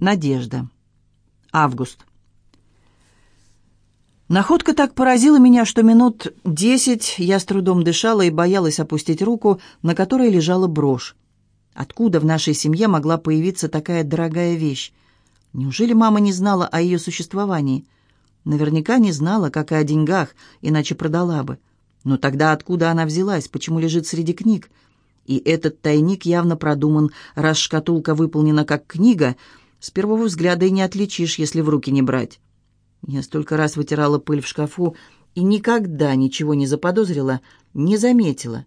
Надежда. Август. Находка так поразила меня, что минут десять я с трудом дышала и боялась опустить руку, на которой лежала брошь. Откуда в нашей семье могла появиться такая дорогая вещь? Неужели мама не знала о ее существовании? Наверняка не знала, как и о деньгах, иначе продала бы. Но тогда откуда она взялась, почему лежит среди книг? И этот тайник явно продуман, раз шкатулка выполнена как книга, с первого взгляда и не отличишь, если в руки не брать. Я столько раз вытирала пыль в шкафу и никогда ничего не заподозрила, не заметила.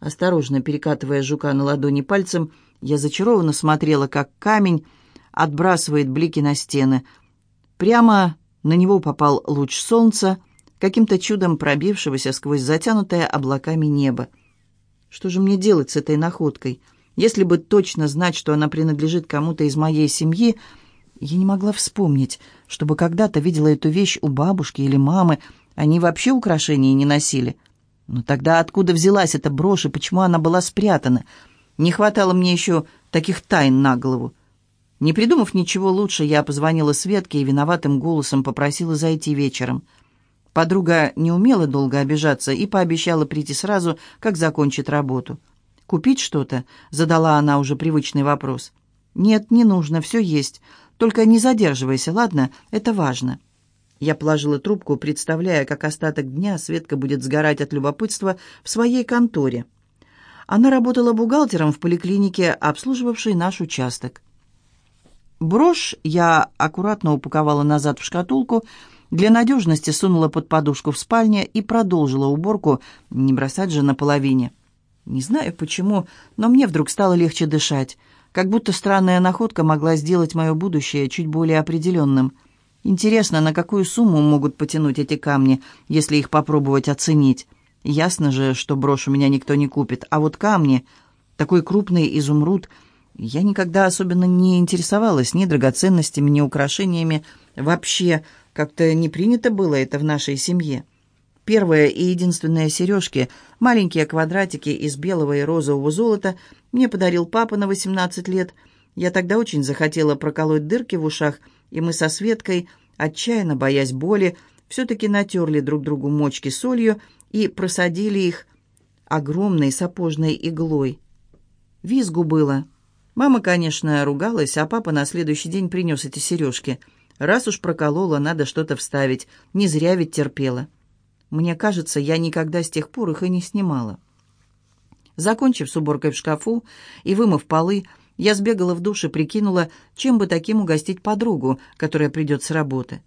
Осторожно перекатывая жука на ладони пальцем, я зачарованно смотрела, как камень отбрасывает блики на стены. Прямо на него попал луч солнца, каким-то чудом пробившегося сквозь затянутое облаками небо. Что же мне делать с этой находкой? Если бы точно знать, что она принадлежит кому-то из моей семьи, я не могла вспомнить, чтобы когда-то видела эту вещь у бабушки или мамы. Они вообще украшений не носили. Но тогда откуда взялась эта брошь и почему она была спрятана? Не хватало мне еще таких тайн на голову. Не придумав ничего лучше, я позвонила Светке и виноватым голосом попросила зайти вечером. Подруга не умела долго обижаться и пообещала прийти сразу, как закончит работу. «Купить что-то?» — задала она уже привычный вопрос. «Нет, не нужно, все есть. Только не задерживайся, ладно? Это важно». Я положила трубку, представляя, как остаток дня Светка будет сгорать от любопытства в своей конторе. Она работала бухгалтером в поликлинике, обслуживавшей наш участок. Брошь я аккуратно упаковала назад в шкатулку, для надежности сунула под подушку в спальне и продолжила уборку, не бросать же наполовине. Не знаю почему, но мне вдруг стало легче дышать, как будто странная находка могла сделать мое будущее чуть более определенным. Интересно, на какую сумму могут потянуть эти камни, если их попробовать оценить? Ясно же, что брошь у меня никто не купит, а вот камни, такой крупный изумруд, я никогда особенно не интересовалась ни драгоценностями, ни украшениями, вообще – как-то не принято было это в нашей семье. Первые и единственные сережки, маленькие квадратики из белого и розового золота, мне подарил папа на 18 лет. Я тогда очень захотела проколоть дырки в ушах, и мы со Светкой, отчаянно боясь боли, все-таки натерли друг другу мочки солью и просадили их огромной сапожной иглой. Визгу было. Мама, конечно, ругалась, а папа на следующий день принес эти сережки – Раз уж проколола, надо что-то вставить. Не зря ведь терпела. Мне кажется, я никогда с тех пор их и не снимала. Закончив с уборкой в шкафу и вымыв полы, я сбегала в душ и прикинула, чем бы таким угостить подругу, которая придет с работы.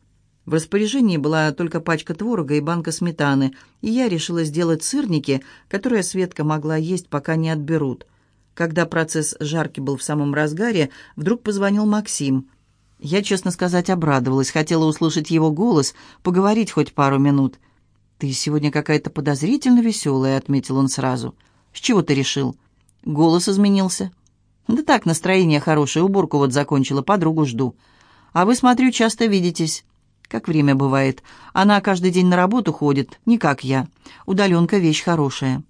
В распоряжении была только пачка творога и банка сметаны, и я решила сделать сырники, которые Светка могла есть, пока не отберут. Когда процесс жарки был в самом разгаре, вдруг позвонил Максим. Я, честно сказать, обрадовалась, хотела услышать его голос, поговорить хоть пару минут. «Ты сегодня какая-то подозрительно веселая», — отметил он сразу. «С чего ты решил?» Голос изменился. «Да так, настроение хорошее, уборку вот закончила, подругу жду. А вы, смотрю, часто видитесь». «Как время бывает. Она каждый день на работу ходит, не как я. Удаленка — вещь хорошая».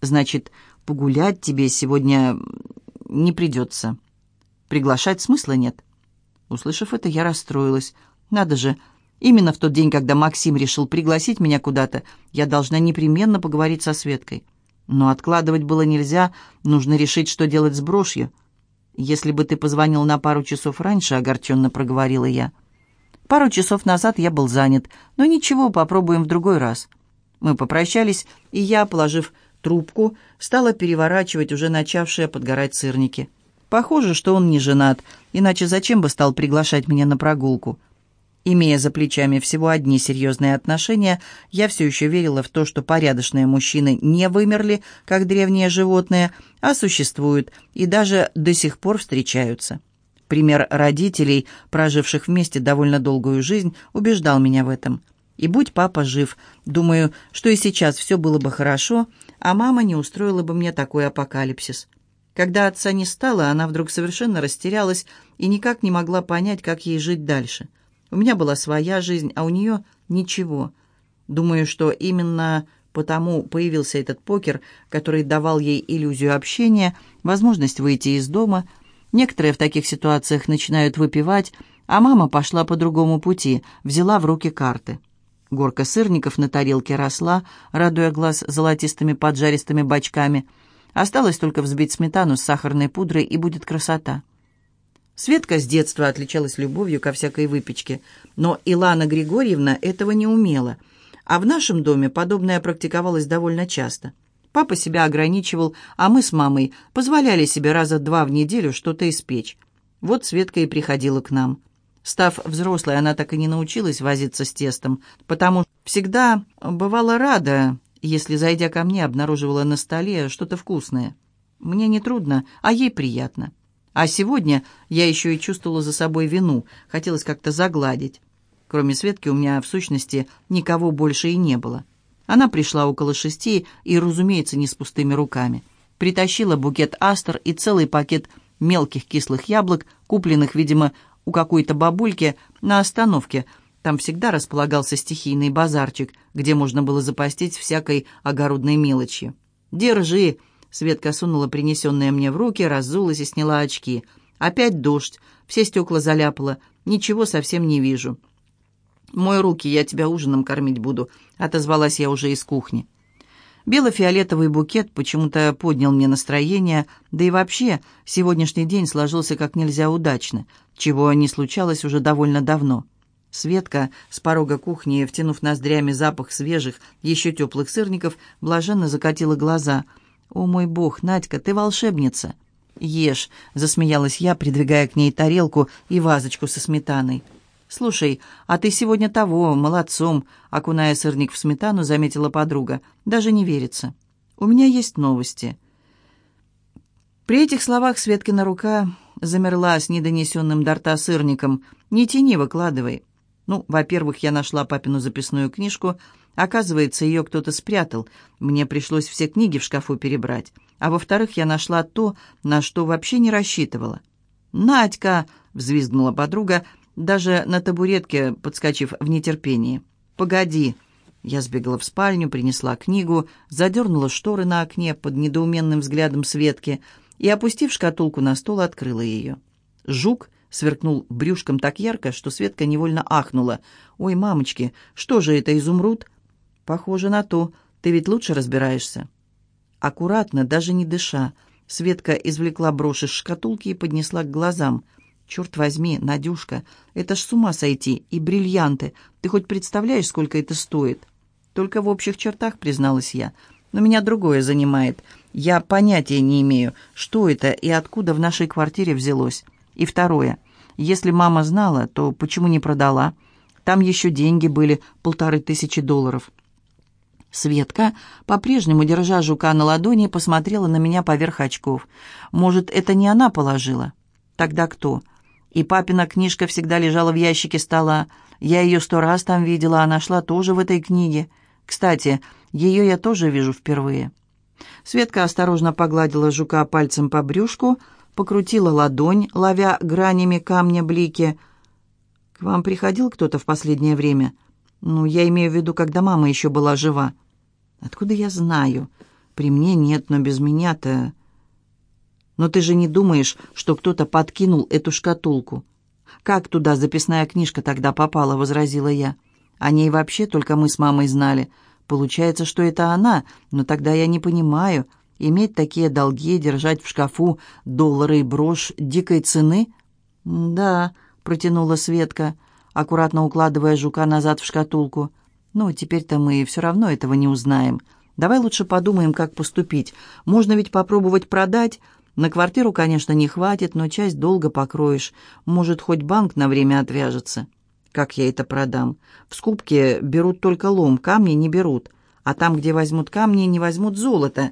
«Значит, погулять тебе сегодня не придется. Приглашать смысла нет». Услышав это, я расстроилась. Надо же, именно в тот день, когда Максим решил пригласить меня куда-то, я должна непременно поговорить со Светкой. Но откладывать было нельзя, нужно решить, что делать с брошью. «Если бы ты позвонил на пару часов раньше», — огорченно проговорила я. Пару часов назад я был занят, но ничего, попробуем в другой раз. Мы попрощались, и я, положив трубку, стала переворачивать уже начавшие подгорать сырники. Похоже, что он не женат, иначе зачем бы стал приглашать меня на прогулку? Имея за плечами всего одни серьезные отношения, я все еще верила в то, что порядочные мужчины не вымерли, как древние животные, а существуют и даже до сих пор встречаются. Пример родителей, проживших вместе довольно долгую жизнь, убеждал меня в этом. И будь папа жив, думаю, что и сейчас все было бы хорошо, а мама не устроила бы мне такой апокалипсис. Когда отца не стало, она вдруг совершенно растерялась и никак не могла понять, как ей жить дальше. У меня была своя жизнь, а у нее ничего. Думаю, что именно потому появился этот покер, который давал ей иллюзию общения, возможность выйти из дома, Некоторые в таких ситуациях начинают выпивать, а мама пошла по другому пути, взяла в руки карты. Горка сырников на тарелке росла, радуя глаз золотистыми поджаристыми бочками. Осталось только взбить сметану с сахарной пудрой, и будет красота. Светка с детства отличалась любовью ко всякой выпечке, но Илана Григорьевна этого не умела, а в нашем доме подобное практиковалось довольно часто. Папа себя ограничивал, а мы с мамой позволяли себе раза два в неделю что-то испечь. Вот Светка и приходила к нам. Став взрослой, она так и не научилась возиться с тестом, потому всегда бывала рада, если, зайдя ко мне, обнаруживала на столе что-то вкусное. Мне не трудно, а ей приятно. А сегодня я еще и чувствовала за собой вину, хотелось как-то загладить. Кроме Светки у меня, в сущности, никого больше и не было. Она пришла около шести и, разумеется, не с пустыми руками. Притащила букет астр и целый пакет мелких кислых яблок, купленных, видимо, у какой-то бабульки на остановке. Там всегда располагался стихийный базарчик, где можно было запастись всякой огородной мелочью. «Держи!» — Светка сунула принесенные мне в руки, разулась и сняла очки. «Опять дождь, все стекла заляпало, ничего совсем не вижу». «Мой руки, я тебя ужином кормить буду», — отозвалась я уже из кухни. Бело-фиолетовый букет почему-то поднял мне настроение, да и вообще сегодняшний день сложился как нельзя удачно, чего не случалось уже довольно давно. Светка с порога кухни, втянув ноздрями запах свежих, еще теплых сырников, блаженно закатила глаза. «О мой бог, Надька, ты волшебница!» «Ешь!» — засмеялась я, придвигая к ней тарелку и вазочку со сметаной. «Слушай, а ты сегодня того, молодцом», — окуная сырник в сметану, заметила подруга. «Даже не верится. У меня есть новости». При этих словах Светкина рука замерла с недонесенным до рта сырником. «Не тяни, выкладывай». Ну, во-первых, я нашла папину записную книжку. Оказывается, ее кто-то спрятал. Мне пришлось все книги в шкафу перебрать. А во-вторых, я нашла то, на что вообще не рассчитывала. «Надька!» — взвизгнула подруга — даже на табуретке, подскочив в нетерпении. «Погоди!» Я сбегала в спальню, принесла книгу, задернула шторы на окне под недоуменным взглядом Светки и, опустив шкатулку на стол, открыла ее. Жук сверкнул брюшком так ярко, что Светка невольно ахнула. «Ой, мамочки, что же это, изумруд?» «Похоже на то. Ты ведь лучше разбираешься». Аккуратно, даже не дыша, Светка извлекла брошь из шкатулки и поднесла к глазам – «Черт возьми, Надюшка, это ж с ума сойти! И бриллианты! Ты хоть представляешь, сколько это стоит?» «Только в общих чертах», — призналась я. «Но меня другое занимает. Я понятия не имею, что это и откуда в нашей квартире взялось. И второе. Если мама знала, то почему не продала? Там еще деньги были, полторы тысячи долларов». Светка, по-прежнему держа жука на ладони, посмотрела на меня поверх очков. «Может, это не она положила?» «Тогда кто?» И папина книжка всегда лежала в ящике стола. Я ее сто раз там видела, а нашла тоже в этой книге. Кстати, ее я тоже вижу впервые». Светка осторожно погладила жука пальцем по брюшку, покрутила ладонь, ловя гранями камня блики. «К вам приходил кто-то в последнее время?» «Ну, я имею в виду, когда мама еще была жива». «Откуда я знаю? При мне нет, но без меня-то...» Но ты же не думаешь, что кто-то подкинул эту шкатулку? Как туда записная книжка тогда попала, возразила я. О ней вообще только мы с мамой знали. Получается, что это она, но тогда я не понимаю, иметь такие долги, держать в шкафу доллары и брошь дикой цены? Да, протянула Светка, аккуратно укладывая жука назад в шкатулку. Ну, теперь-то мы все равно этого не узнаем. Давай лучше подумаем, как поступить. Можно ведь попробовать продать, на квартиру, конечно, не хватит, но часть долга покроешь. Может, хоть банк на время отвяжется. Как я это продам? В скупке берут только лом, камни не берут. А там, где возьмут камни, не возьмут золото.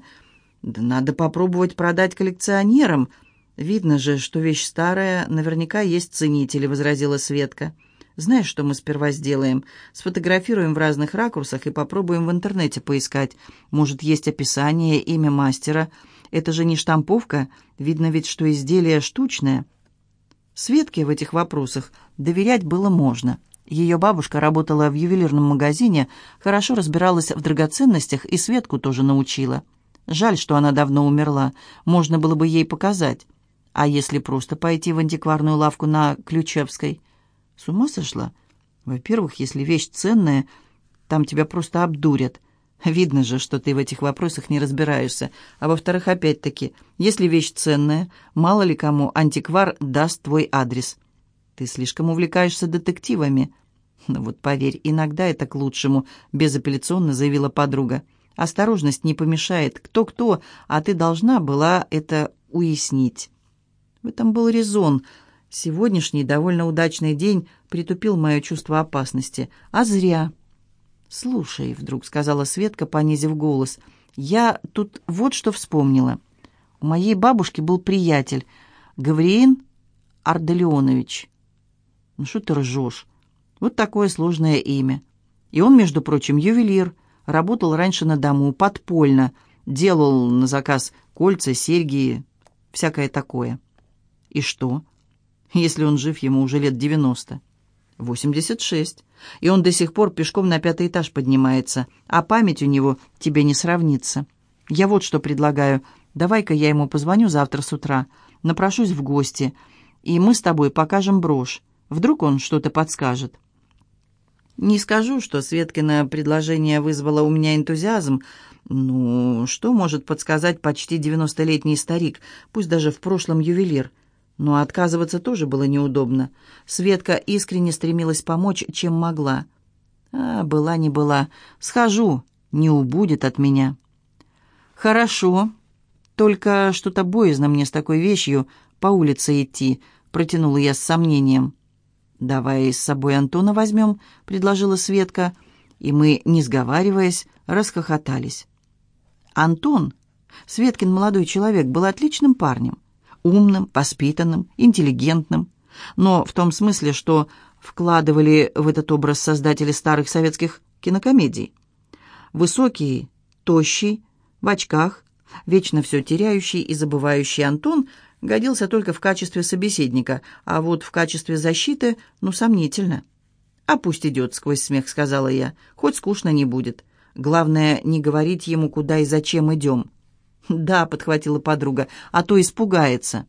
Да надо попробовать продать коллекционерам. Видно же, что вещь старая, наверняка есть ценители, возразила Светка. Знаешь, что мы сперва сделаем? Сфотографируем в разных ракурсах и попробуем в интернете поискать. Может, есть описание, имя мастера. Это же не штамповка, видно ведь, что изделие штучное. Светке в этих вопросах доверять было можно. Ее бабушка работала в ювелирном магазине, хорошо разбиралась в драгоценностях и Светку тоже научила. Жаль, что она давно умерла, можно было бы ей показать. А если просто пойти в антикварную лавку на Ключевской? С ума сошла? Во-первых, если вещь ценная, там тебя просто обдурят. Видно же, что ты в этих вопросах не разбираешься. А во-вторых, опять-таки, если вещь ценная, мало ли кому антиквар даст твой адрес. Ты слишком увлекаешься детективами. Ну вот поверь, иногда это к лучшему, безапелляционно заявила подруга. Осторожность не помешает. Кто-кто, а ты должна была это уяснить. В этом был резон. Сегодняшний довольно удачный день притупил мое чувство опасности. А зря. «Слушай», — вдруг сказала Светка, понизив голос, — «я тут вот что вспомнила. У моей бабушки был приятель, Гавриин Арделеонович». «Ну что ты ржешь? Вот такое сложное имя. И он, между прочим, ювелир, работал раньше на дому, подпольно, делал на заказ кольца, серьги, всякое такое». «И что?» «Если он жив, ему уже лет девяносто». «Восемьдесят шесть. И он до сих пор пешком на пятый этаж поднимается, а память у него тебе не сравнится. Я вот что предлагаю. Давай-ка я ему позвоню завтра с утра, напрошусь в гости, и мы с тобой покажем брошь. Вдруг он что-то подскажет». Не скажу, что Светкино предложение вызвало у меня энтузиазм. Ну, что может подсказать почти девяностолетний старик, пусть даже в прошлом ювелир – но отказываться тоже было неудобно. Светка искренне стремилась помочь, чем могла. А, была не была. Схожу, не убудет от меня. Хорошо. Только что-то боязно мне с такой вещью по улице идти, протянула я с сомнением. «Давай с собой Антона возьмем», — предложила Светка, и мы, не сговариваясь, расхохотались. Антон, Светкин молодой человек, был отличным парнем умным, воспитанным, интеллигентным, но в том смысле, что вкладывали в этот образ создатели старых советских кинокомедий. Высокий, тощий, в очках, вечно все теряющий и забывающий Антон годился только в качестве собеседника, а вот в качестве защиты, ну, сомнительно. «А пусть идет», — сквозь смех сказала я, — «хоть скучно не будет. Главное, не говорить ему, куда и зачем идем». «Да», — подхватила подруга, — «а то испугается».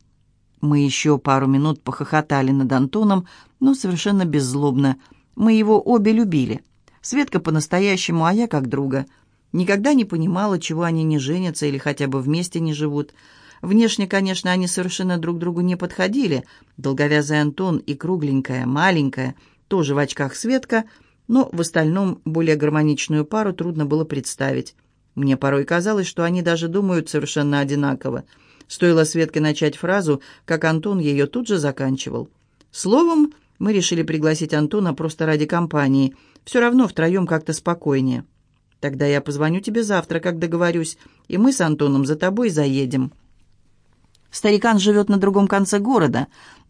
Мы еще пару минут похохотали над Антоном, но совершенно беззлобно. Мы его обе любили. Светка по-настоящему, а я как друга. Никогда не понимала, чего они не женятся или хотя бы вместе не живут. Внешне, конечно, они совершенно друг другу не подходили. Долговязый Антон и кругленькая, маленькая, тоже в очках Светка, но в остальном более гармоничную пару трудно было представить. Мне порой казалось, что они даже думают совершенно одинаково. Стоило Светке начать фразу, как Антон ее тут же заканчивал. Словом, мы решили пригласить Антона просто ради компании. Все равно втроем как-то спокойнее. Тогда я позвоню тебе завтра, как договорюсь, и мы с Антоном за тобой заедем. Старикан живет на другом конце города.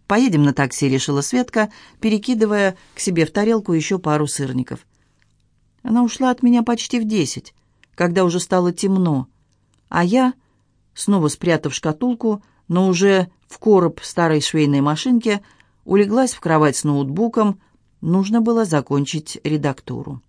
Поедем на такси, решила Светка, перекидывая к себе в тарелку еще пару сырников. Она ушла от меня почти в десять когда уже стало темно, а я, снова спрятав шкатулку, но уже в короб старой швейной машинки, улеглась в кровать с ноутбуком, нужно было закончить редактуру.